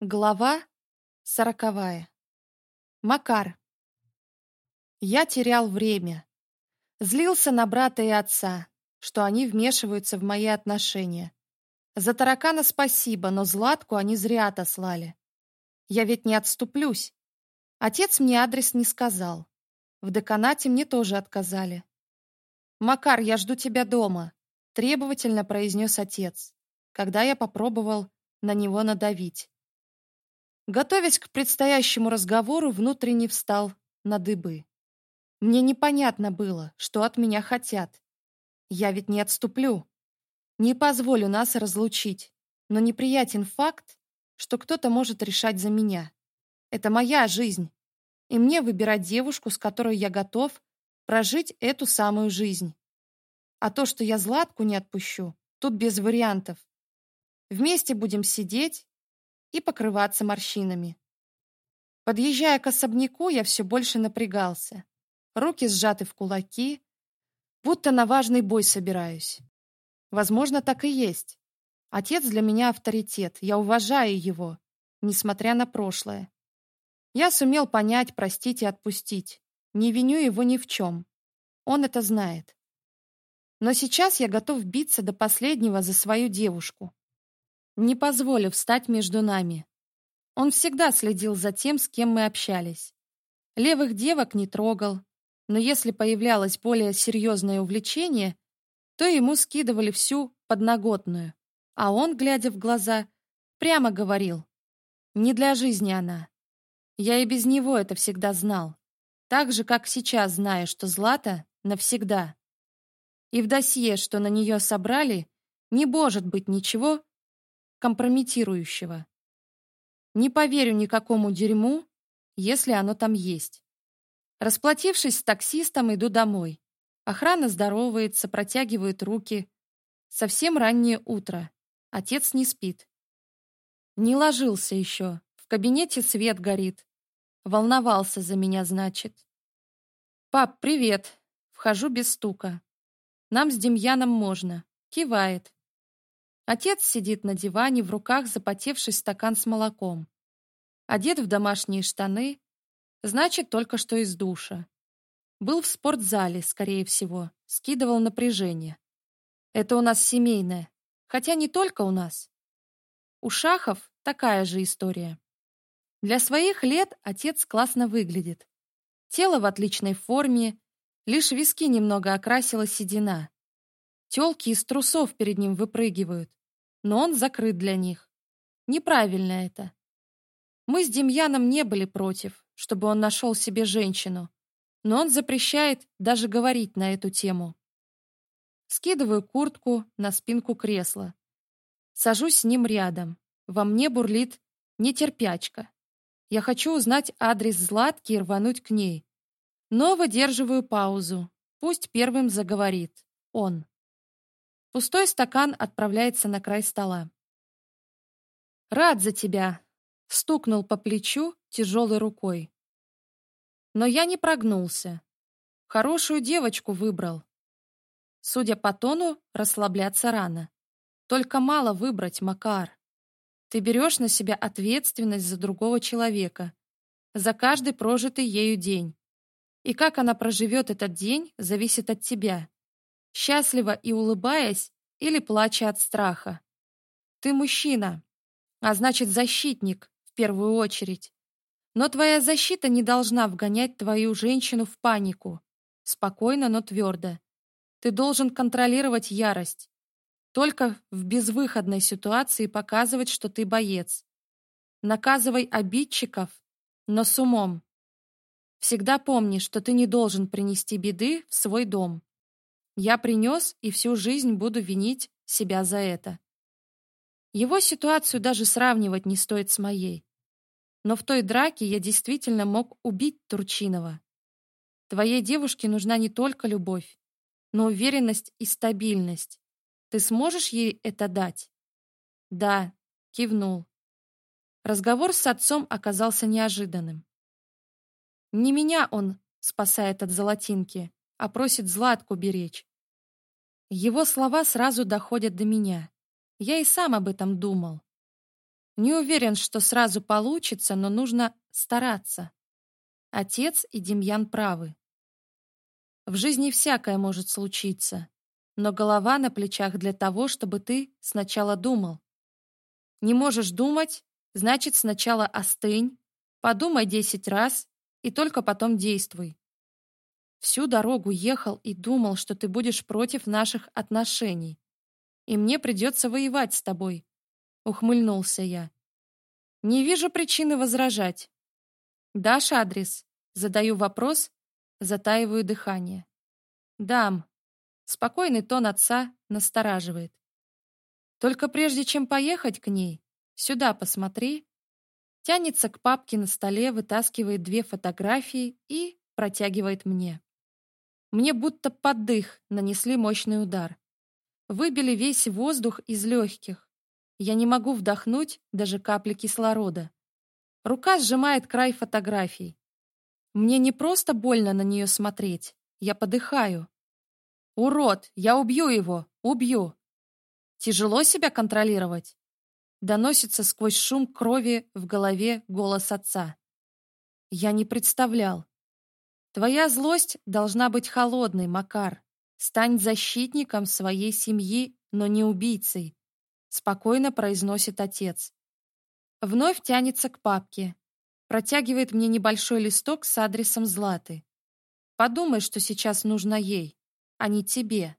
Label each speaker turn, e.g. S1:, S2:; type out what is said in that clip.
S1: Глава сороковая. Макар. Я терял время. Злился на брата и отца, что они вмешиваются в мои отношения. За таракана спасибо, но Златку они зря отослали. Я ведь не отступлюсь. Отец мне адрес не сказал. В деканате мне тоже отказали. «Макар, я жду тебя дома», — требовательно произнес отец, когда я попробовал на него надавить. Готовясь к предстоящему разговору, внутренне встал на дыбы. Мне непонятно было, что от меня хотят. Я ведь не отступлю. Не позволю нас разлучить. Но неприятен факт, что кто-то может решать за меня. Это моя жизнь. И мне выбирать девушку, с которой я готов прожить эту самую жизнь. А то, что я Златку не отпущу, тут без вариантов. Вместе будем сидеть, и покрываться морщинами. Подъезжая к особняку, я все больше напрягался. Руки сжаты в кулаки, будто на важный бой собираюсь. Возможно, так и есть. Отец для меня авторитет, я уважаю его, несмотря на прошлое. Я сумел понять, простить и отпустить. Не виню его ни в чем. Он это знает. Но сейчас я готов биться до последнего за свою девушку не позволив стать между нами. Он всегда следил за тем, с кем мы общались. Левых девок не трогал, но если появлялось более серьезное увлечение, то ему скидывали всю подноготную, а он, глядя в глаза, прямо говорил, «Не для жизни она». Я и без него это всегда знал, так же, как сейчас знаю, что Злата навсегда. И в досье, что на нее собрали, не может быть ничего, компрометирующего. Не поверю никакому дерьму, если оно там есть. Расплатившись с таксистом, иду домой. Охрана здоровается, протягивает руки. Совсем раннее утро. Отец не спит. Не ложился еще. В кабинете свет горит. Волновался за меня, значит. «Пап, привет!» Вхожу без стука. «Нам с Демьяном можно». Кивает. Отец сидит на диване, в руках запотевший стакан с молоком. Одет в домашние штаны, значит, только что из душа. Был в спортзале, скорее всего, скидывал напряжение. Это у нас семейное, хотя не только у нас. У Шахов такая же история. Для своих лет отец классно выглядит. Тело в отличной форме, лишь виски немного окрасила седина. Тёлки из трусов перед ним выпрыгивают но он закрыт для них. Неправильно это. Мы с Демьяном не были против, чтобы он нашел себе женщину, но он запрещает даже говорить на эту тему. Скидываю куртку на спинку кресла. Сажусь с ним рядом. Во мне бурлит нетерпячка. Я хочу узнать адрес Златки и рвануть к ней. Но выдерживаю паузу. Пусть первым заговорит он. Пустой стакан отправляется на край стола. «Рад за тебя!» — стукнул по плечу тяжелой рукой. Но я не прогнулся. Хорошую девочку выбрал. Судя по тону, расслабляться рано. Только мало выбрать, Макар. Ты берешь на себя ответственность за другого человека, за каждый прожитый ею день. И как она проживет этот день, зависит от тебя счастливо и улыбаясь или плача от страха. Ты мужчина, а значит защитник в первую очередь. Но твоя защита не должна вгонять твою женщину в панику. Спокойно, но твердо. Ты должен контролировать ярость. Только в безвыходной ситуации показывать, что ты боец. Наказывай обидчиков, но с умом. Всегда помни, что ты не должен принести беды в свой дом. Я принес и всю жизнь буду винить себя за это. Его ситуацию даже сравнивать не стоит с моей. Но в той драке я действительно мог убить Турчинова. Твоей девушке нужна не только любовь, но уверенность и стабильность. Ты сможешь ей это дать? Да, кивнул. Разговор с отцом оказался неожиданным. Не меня он спасает от золотинки, а просит Златку беречь. Его слова сразу доходят до меня. Я и сам об этом думал. Не уверен, что сразу получится, но нужно стараться. Отец и Демьян правы. В жизни всякое может случиться, но голова на плечах для того, чтобы ты сначала думал. Не можешь думать, значит сначала остынь, подумай десять раз и только потом действуй. Всю дорогу ехал и думал, что ты будешь против наших отношений. И мне придется воевать с тобой», — ухмыльнулся я. «Не вижу причины возражать. Дашь адрес?» Задаю вопрос, затаиваю дыхание. «Дам». Спокойный тон отца настораживает. «Только прежде чем поехать к ней, сюда посмотри». Тянется к папке на столе, вытаскивает две фотографии и протягивает мне. Мне будто под дых нанесли мощный удар. Выбили весь воздух из легких. Я не могу вдохнуть даже капли кислорода. Рука сжимает край фотографий. Мне не просто больно на нее смотреть. Я подыхаю. «Урод! Я убью его! Убью!» «Тяжело себя контролировать?» Доносится сквозь шум крови в голове голос отца. Я не представлял, Твоя злость должна быть холодной, Макар. Стань защитником своей семьи, но не убийцей, спокойно произносит отец. Вновь тянется к папке. Протягивает мне небольшой листок с адресом Златы. Подумай, что сейчас нужно ей, а не тебе.